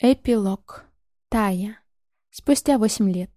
Эпилог. Тая. Спустя восемь лет.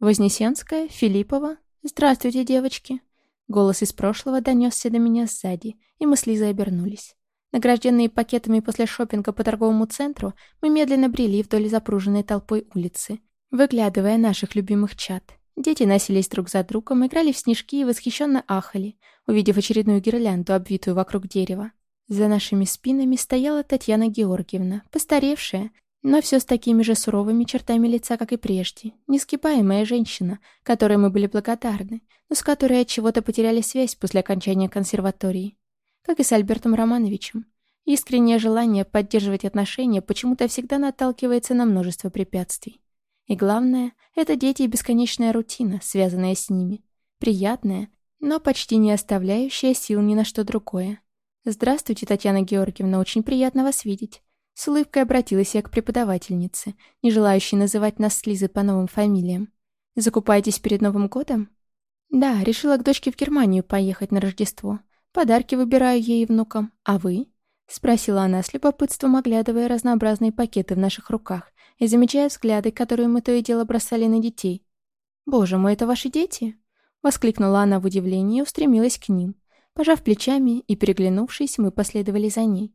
Вознесенская, Филиппова. Здравствуйте, девочки. Голос из прошлого донесся до меня сзади, и мы с Лизой обернулись. Награжденные пакетами после шопинга по торговому центру, мы медленно брели вдоль запруженной толпой улицы, выглядывая наших любимых чат. Дети носились друг за другом, играли в снежки и восхищенно ахали, увидев очередную гирлянду, обвитую вокруг дерева. За нашими спинами стояла Татьяна Георгиевна, постаревшая, но все с такими же суровыми чертами лица, как и прежде. Нескипаемая женщина, которой мы были благодарны, но с которой от чего-то потеряли связь после окончания консерватории. Как и с Альбертом Романовичем. Искреннее желание поддерживать отношения почему-то всегда наталкивается на множество препятствий. И главное, это дети и бесконечная рутина, связанная с ними. Приятная, но почти не оставляющая сил ни на что другое. «Здравствуйте, Татьяна Георгиевна, очень приятно вас видеть». С улыбкой обратилась я к преподавательнице, не желающей называть нас с Лизой по новым фамилиям. «Закупаетесь перед Новым годом?» «Да, решила к дочке в Германию поехать на Рождество. Подарки выбираю ей и внукам. А вы?» Спросила она с любопытством, оглядывая разнообразные пакеты в наших руках и замечая взгляды, которые мы то и дело бросали на детей. «Боже мой, это ваши дети?» Воскликнула она в удивлении и устремилась к ним. Пожав плечами и переглянувшись, мы последовали за ней.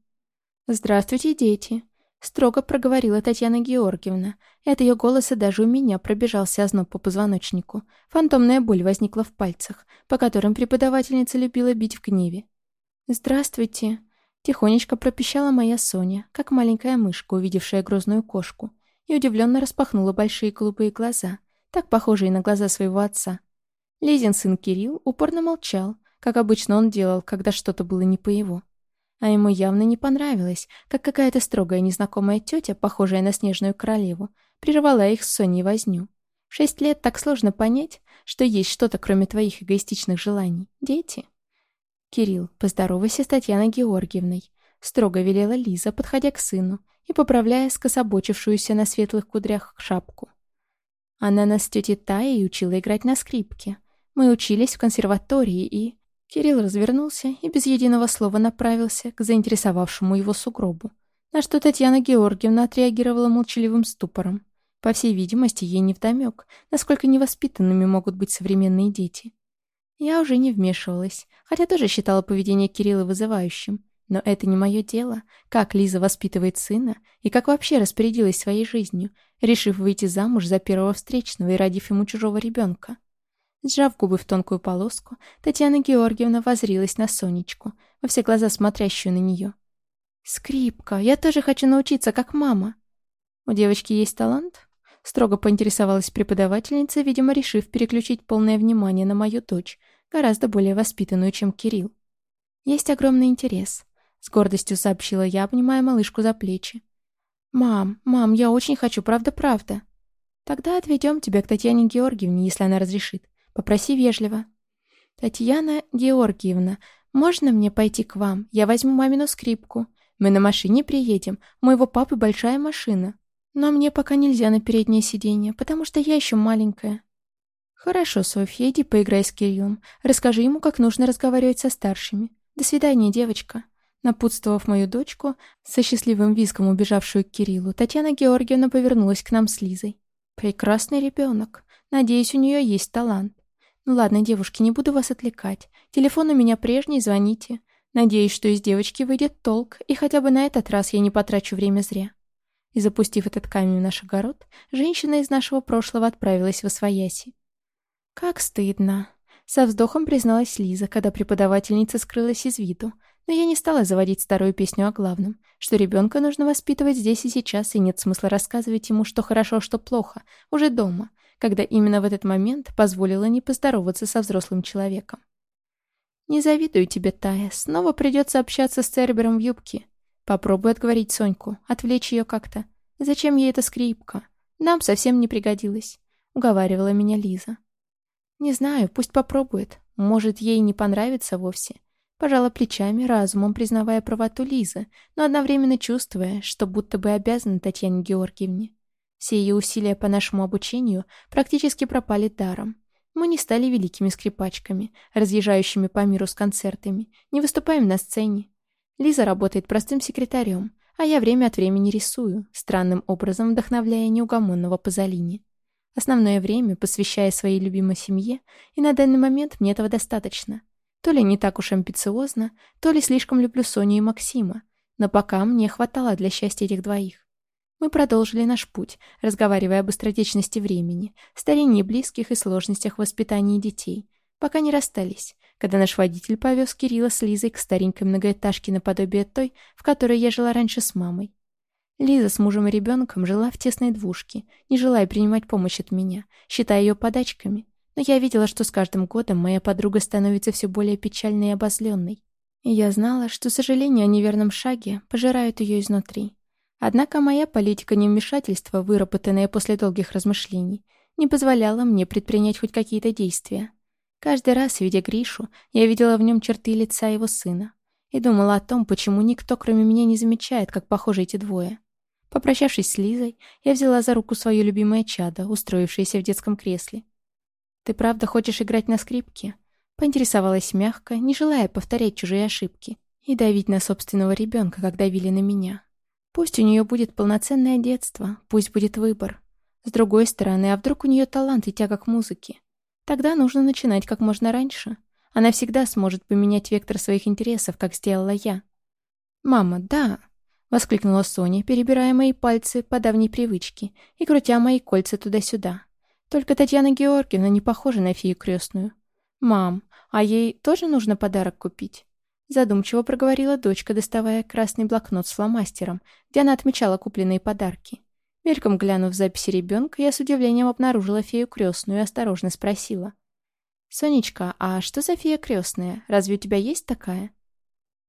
«Здравствуйте, дети!» — строго проговорила Татьяна Георгиевна, от ее голоса даже у меня пробежался озноб по позвоночнику. Фантомная боль возникла в пальцах, по которым преподавательница любила бить в гневе. «Здравствуйте!» — тихонечко пропищала моя Соня, как маленькая мышка, увидевшая грозную кошку, и удивленно распахнула большие голубые глаза, так похожие на глаза своего отца. Лизин сын Кирилл упорно молчал, как обычно он делал, когда что-то было не по его. А ему явно не понравилось, как какая-то строгая незнакомая тетя, похожая на снежную королеву, прервала их с Соней возню. Шесть лет так сложно понять, что есть что-то, кроме твоих эгоистичных желаний. Дети. Кирилл, поздоровайся с Татьяной Георгиевной. Строго велела Лиза, подходя к сыну и поправляя скособочившуюся на светлых кудрях шапку. Она нас с тетей Таей учила играть на скрипке. Мы учились в консерватории и... Кирилл развернулся и без единого слова направился к заинтересовавшему его сугробу, на что Татьяна Георгиевна отреагировала молчаливым ступором. По всей видимости, ей невдомек, насколько невоспитанными могут быть современные дети. Я уже не вмешивалась, хотя тоже считала поведение Кирилла вызывающим. Но это не мое дело, как Лиза воспитывает сына и как вообще распорядилась своей жизнью, решив выйти замуж за первого встречного и родив ему чужого ребенка. Сжав губы в тонкую полоску, Татьяна Георгиевна возрилась на Сонечку, во все глаза смотрящую на нее. «Скрипка, я тоже хочу научиться, как мама». «У девочки есть талант?» Строго поинтересовалась преподавательница, видимо, решив переключить полное внимание на мою дочь, гораздо более воспитанную, чем Кирилл. «Есть огромный интерес», — с гордостью сообщила я, обнимая малышку за плечи. «Мам, мам, я очень хочу, правда-правда». «Тогда отведем тебя к Татьяне Георгиевне, если она разрешит. Попроси вежливо. «Татьяна Георгиевна, можно мне пойти к вам? Я возьму мамину скрипку. Мы на машине приедем. У моего папы большая машина. Но мне пока нельзя на переднее сиденье, потому что я еще маленькая». «Хорошо, Софья, иди поиграй с Кириллом. Расскажи ему, как нужно разговаривать со старшими. До свидания, девочка». Напутствовав мою дочку, со счастливым визгом убежавшую к Кириллу, Татьяна Георгиевна повернулась к нам с Лизой. «Прекрасный ребенок. Надеюсь, у нее есть талант. Ну ладно, девушки, не буду вас отвлекать. Телефон у меня прежний, звоните. Надеюсь, что из девочки выйдет толк, и хотя бы на этот раз я не потрачу время зря. И запустив этот камень в наш огород, женщина из нашего прошлого отправилась в Освояси. Как стыдно. Со вздохом призналась Лиза, когда преподавательница скрылась из виду. Но я не стала заводить старую песню о главном, что ребенка нужно воспитывать здесь и сейчас, и нет смысла рассказывать ему, что хорошо, что плохо, уже дома, когда именно в этот момент позволила не поздороваться со взрослым человеком. «Не завидую тебе, Тая. Снова придется общаться с Цербером в юбке. Попробуй отговорить Соньку, отвлечь ее как-то. Зачем ей эта скрипка? Нам совсем не пригодилась», — уговаривала меня Лиза. «Не знаю, пусть попробует. Может, ей не понравится вовсе». Пожала плечами, разумом признавая правоту Лизы, но одновременно чувствуя, что будто бы обязана Татьяне Георгиевне. Все ее усилия по нашему обучению практически пропали даром. Мы не стали великими скрипачками, разъезжающими по миру с концертами, не выступаем на сцене. Лиза работает простым секретарем, а я время от времени рисую, странным образом вдохновляя неугомонного Пазолини. Основное время посвящая своей любимой семье, и на данный момент мне этого достаточно. То ли не так уж амбициозно, то ли слишком люблю Соню и Максима, но пока мне хватало для счастья этих двоих. Мы продолжили наш путь, разговаривая об быстротечности времени, старении близких и сложностях воспитания детей, пока не расстались, когда наш водитель повез Кирилла с Лизой к старенькой многоэтажке наподобие той, в которой я жила раньше с мамой. Лиза с мужем и ребенком жила в тесной двушке, не желая принимать помощь от меня, считая ее подачками. Но я видела, что с каждым годом моя подруга становится все более печальной и обозленной. И я знала, что сожаление о неверном шаге пожирают ее изнутри. Однако моя политика невмешательства, выработанная после долгих размышлений, не позволяла мне предпринять хоть какие-то действия. Каждый раз, видя Гришу, я видела в нем черты лица его сына и думала о том, почему никто, кроме меня, не замечает, как похожи эти двое. Попрощавшись с Лизой, я взяла за руку свое любимое чадо, устроившееся в детском кресле. «Ты правда хочешь играть на скрипке?» Поинтересовалась мягко, не желая повторять чужие ошибки и давить на собственного ребенка, как давили на меня. Пусть у нее будет полноценное детство, пусть будет выбор. С другой стороны, а вдруг у нее талант и тяга к музыке? Тогда нужно начинать как можно раньше. Она всегда сможет поменять вектор своих интересов, как сделала я. «Мама, да!» — воскликнула Соня, перебирая мои пальцы по давней привычке и крутя мои кольца туда-сюда. Только Татьяна Георгиевна не похожа на фею крестную. «Мам, а ей тоже нужно подарок купить?» Задумчиво проговорила дочка, доставая красный блокнот с фломастером, где она отмечала купленные подарки. Мельком глянув записи ребенка, я с удивлением обнаружила фею крестную и осторожно спросила. «Сонечка, а что за фея крестная? Разве у тебя есть такая?»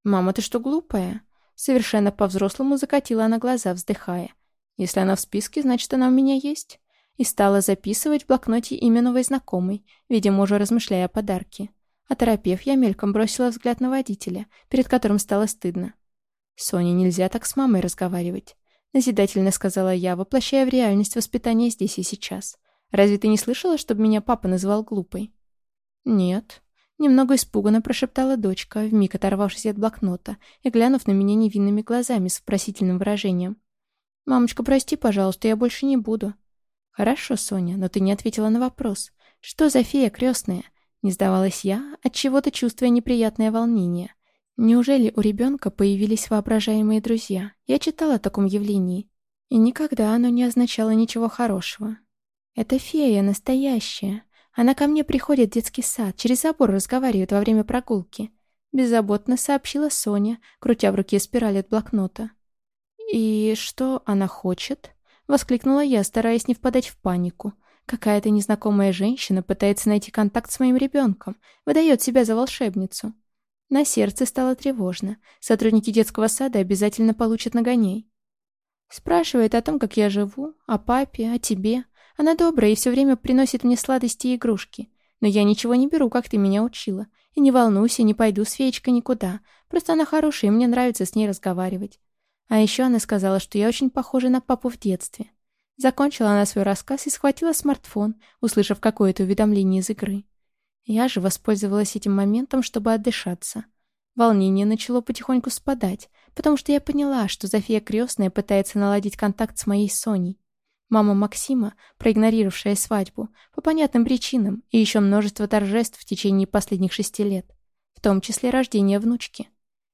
«Мама, ты что, глупая?» Совершенно по-взрослому закатила она глаза, вздыхая. «Если она в списке, значит, она у меня есть». И стала записывать в блокноте имя новой знакомой, видимо, уже размышляя о подарке. Оторопев, я мельком бросила взгляд на водителя, перед которым стало стыдно. «Соне нельзя так с мамой разговаривать. — назидательно сказала я, воплощая в реальность воспитания здесь и сейчас. «Разве ты не слышала, чтобы меня папа называл глупой?» «Нет». Немного испуганно прошептала дочка, вмиг оторвавшись от блокнота и глянув на меня невинными глазами с вопросительным выражением. «Мамочка, прости, пожалуйста, я больше не буду». «Хорошо, Соня, но ты не ответила на вопрос. Что за фея крестная?» Не сдавалась я, от чего то чувствуя неприятное волнение. Неужели у ребенка появились воображаемые друзья? Я читала о таком явлении. И никогда оно не означало ничего хорошего. Это фея настоящая. Она ко мне приходит в детский сад, через забор разговаривает во время прогулки. Беззаботно сообщила Соня, крутя в руке спираль от блокнота. «И что она хочет?» Воскликнула я, стараясь не впадать в панику. Какая-то незнакомая женщина пытается найти контакт с моим ребенком, выдает себя за волшебницу. На сердце стало тревожно. Сотрудники детского сада обязательно получат нагоней. Спрашивает о том, как я живу, о папе, о тебе. Она добрая и все время приносит мне сладости и игрушки. Но я ничего не беру, как ты меня учила. И не волнуйся, не пойду с феечкой никуда. Просто она хорошая, и мне нравится с ней разговаривать. А еще она сказала, что я очень похожа на папу в детстве. Закончила она свой рассказ и схватила смартфон, услышав какое-то уведомление из игры. Я же воспользовалась этим моментом, чтобы отдышаться. Волнение начало потихоньку спадать, потому что я поняла, что Зофия Крестная пытается наладить контакт с моей Соней. Мама Максима, проигнорировавшая свадьбу, по понятным причинам, и еще множество торжеств в течение последних шести лет, в том числе рождение внучки.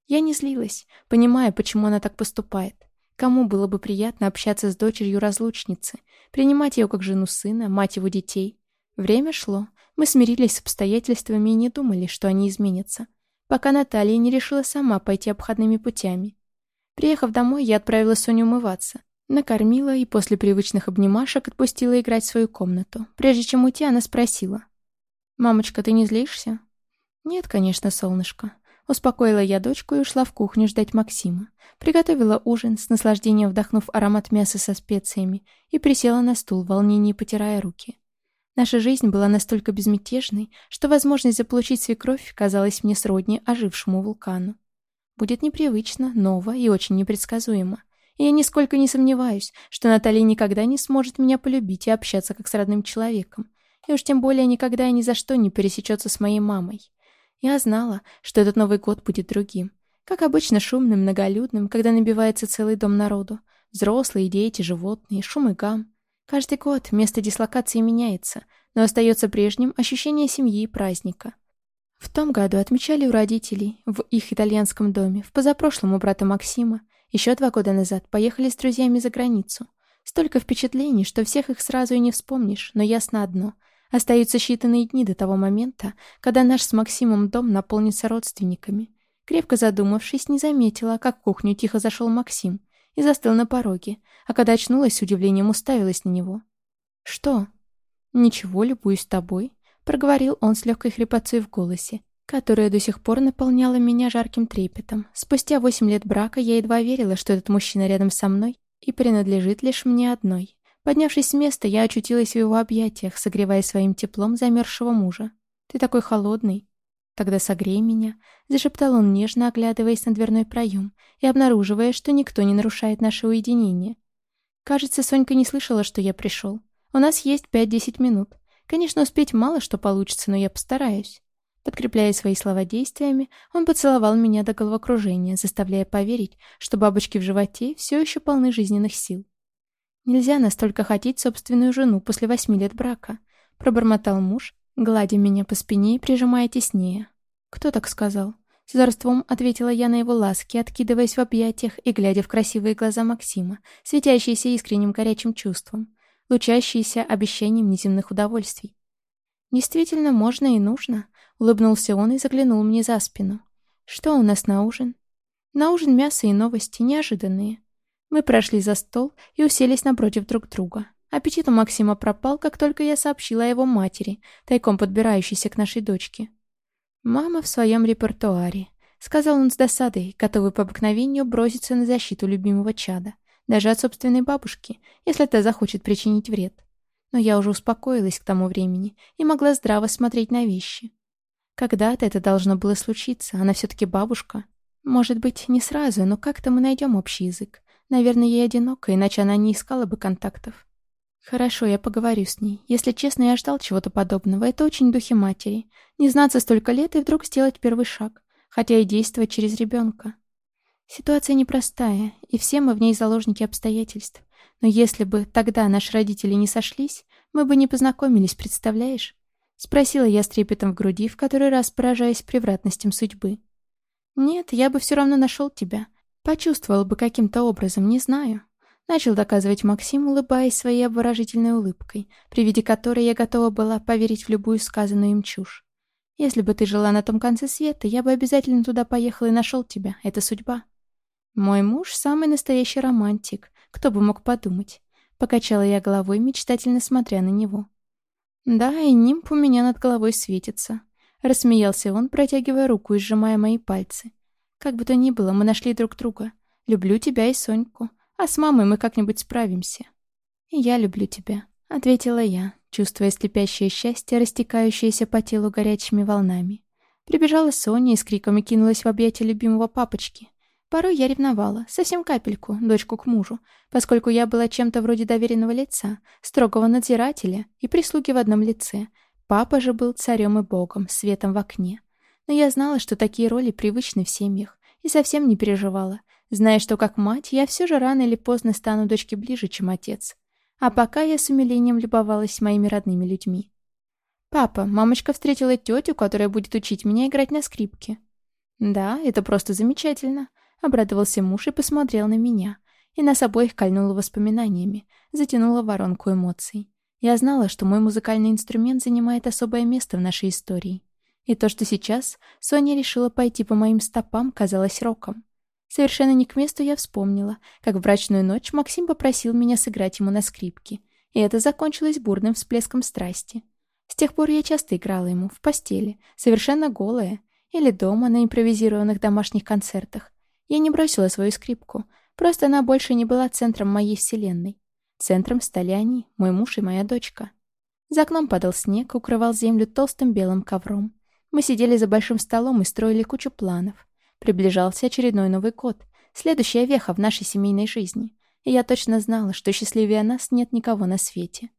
Я не злилась, понимая, почему она так поступает. Кому было бы приятно общаться с дочерью разлучницы, принимать ее как жену сына, мать его детей. Время шло, мы смирились с обстоятельствами и не думали, что они изменятся, пока Наталья не решила сама пойти обходными путями. Приехав домой, я отправила Соню умываться. Накормила и после привычных обнимашек отпустила играть в свою комнату. Прежде чем уйти, она спросила. «Мамочка, ты не злишься?» «Нет, конечно, солнышко». Успокоила я дочку и ушла в кухню ждать Максима. Приготовила ужин, с наслаждением вдохнув аромат мяса со специями, и присела на стул в волнении, потирая руки. Наша жизнь была настолько безмятежной, что возможность заполучить свекровь казалась мне сродни ожившему вулкану. Будет непривычно, ново и очень непредсказуемо. И я нисколько не сомневаюсь, что Наталья никогда не сможет меня полюбить и общаться как с родным человеком. И уж тем более никогда и ни за что не пересечется с моей мамой. Я знала, что этот Новый год будет другим. Как обычно, шумным, многолюдным, когда набивается целый дом народу. Взрослые, дети, животные, шум и гам. Каждый год место дислокации меняется, но остается прежним ощущение семьи и праздника. В том году отмечали у родителей, в их итальянском доме, в позапрошлом у брата Максима, еще два года назад поехали с друзьями за границу. Столько впечатлений, что всех их сразу и не вспомнишь, но ясно одно. Остаются считанные дни до того момента, когда наш с Максимом дом наполнится родственниками. Крепко задумавшись, не заметила, как в кухню тихо зашел Максим и застыл на пороге, а когда очнулась, с удивлением уставилась на него. «Что?» «Ничего, любуюсь тобой», — проговорил он с легкой хрипотцой в голосе, которая до сих пор наполняла меня жарким трепетом. Спустя восемь лет брака я едва верила, что этот мужчина рядом со мной и принадлежит лишь мне одной. Поднявшись с места, я очутилась в его объятиях, согревая своим теплом замерзшего мужа. «Ты такой холодный». «Тогда согрей меня», — зашептал он нежно, оглядываясь на дверной проем и обнаруживая, что никто не нарушает наше уединение. Кажется, Сонька не слышала, что я пришел. У нас есть пять-десять минут. Конечно, успеть мало что получится, но я постараюсь. Подкрепляя свои слова действиями, он поцеловал меня до головокружения, заставляя поверить, что бабочки в животе все еще полны жизненных сил. «Нельзя настолько хотеть собственную жену после восьми лет брака», — пробормотал муж, гладя меня по спине и прижимая теснее. «Кто так сказал?» С озорством ответила я на его ласки, откидываясь в объятиях и глядя в красивые глаза Максима, светящиеся искренним горячим чувством, лучащиеся обещанием неземных удовольствий. «Действительно, можно и нужно», Улыбнулся он и заглянул мне за спину. «Что у нас на ужин?» «На ужин мясо и новости, неожиданные». Мы прошли за стол и уселись напротив друг друга. Аппетит у Максима пропал, как только я сообщила о его матери, тайком подбирающейся к нашей дочке. «Мама в своем репертуаре», — сказал он с досадой, готовый по обыкновению броситься на защиту любимого чада, даже от собственной бабушки, если та захочет причинить вред. Но я уже успокоилась к тому времени и могла здраво смотреть на вещи. Когда-то это должно было случиться, она все-таки бабушка. Может быть, не сразу, но как-то мы найдем общий язык. Наверное, ей одиноко, иначе она не искала бы контактов. Хорошо, я поговорю с ней. Если честно, я ждал чего-то подобного. Это очень духи матери. Не знаться столько лет и вдруг сделать первый шаг. Хотя и действовать через ребенка. Ситуация непростая, и все мы в ней заложники обстоятельств. Но если бы тогда наши родители не сошлись, мы бы не познакомились, представляешь? Спросила я с трепетом в груди, в который раз поражаясь превратностям судьбы. «Нет, я бы все равно нашел тебя. Почувствовал бы каким-то образом, не знаю». Начал доказывать Максим, улыбаясь своей обворожительной улыбкой, при виде которой я готова была поверить в любую сказанную им чушь. «Если бы ты жила на том конце света, я бы обязательно туда поехал и нашел тебя. Это судьба». «Мой муж — самый настоящий романтик. Кто бы мог подумать?» Покачала я головой, мечтательно смотря на него. «Да, и нимб у меня над головой светится», — рассмеялся он, протягивая руку и сжимая мои пальцы. «Как бы то ни было, мы нашли друг друга. Люблю тебя и Соньку, а с мамой мы как-нибудь справимся». «И я люблю тебя», — ответила я, чувствуя слепящее счастье, растекающееся по телу горячими волнами. Прибежала Соня и с криками кинулась в объятия любимого папочки. Порой я ревновала, совсем капельку, дочку к мужу, поскольку я была чем-то вроде доверенного лица, строгого надзирателя и прислуги в одном лице. Папа же был царем и богом, светом в окне. Но я знала, что такие роли привычны в семьях, и совсем не переживала, зная, что как мать я все же рано или поздно стану дочке ближе, чем отец. А пока я с умилением любовалась моими родными людьми. «Папа, мамочка встретила тетю, которая будет учить меня играть на скрипке». «Да, это просто замечательно», Обрадовался муж и посмотрел на меня. И нас обоих кольнуло воспоминаниями, затянуло воронку эмоций. Я знала, что мой музыкальный инструмент занимает особое место в нашей истории. И то, что сейчас Соня решила пойти по моим стопам, казалось роком. Совершенно не к месту я вспомнила, как в брачную ночь Максим попросил меня сыграть ему на скрипке. И это закончилось бурным всплеском страсти. С тех пор я часто играла ему в постели, совершенно голая, или дома на импровизированных домашних концертах, я не бросила свою скрипку, просто она больше не была центром моей вселенной. Центром стали они, мой муж и моя дочка. За окном падал снег, укрывал землю толстым белым ковром. Мы сидели за большим столом и строили кучу планов. Приближался очередной Новый год, следующая веха в нашей семейной жизни. И я точно знала, что счастливее нас нет никого на свете.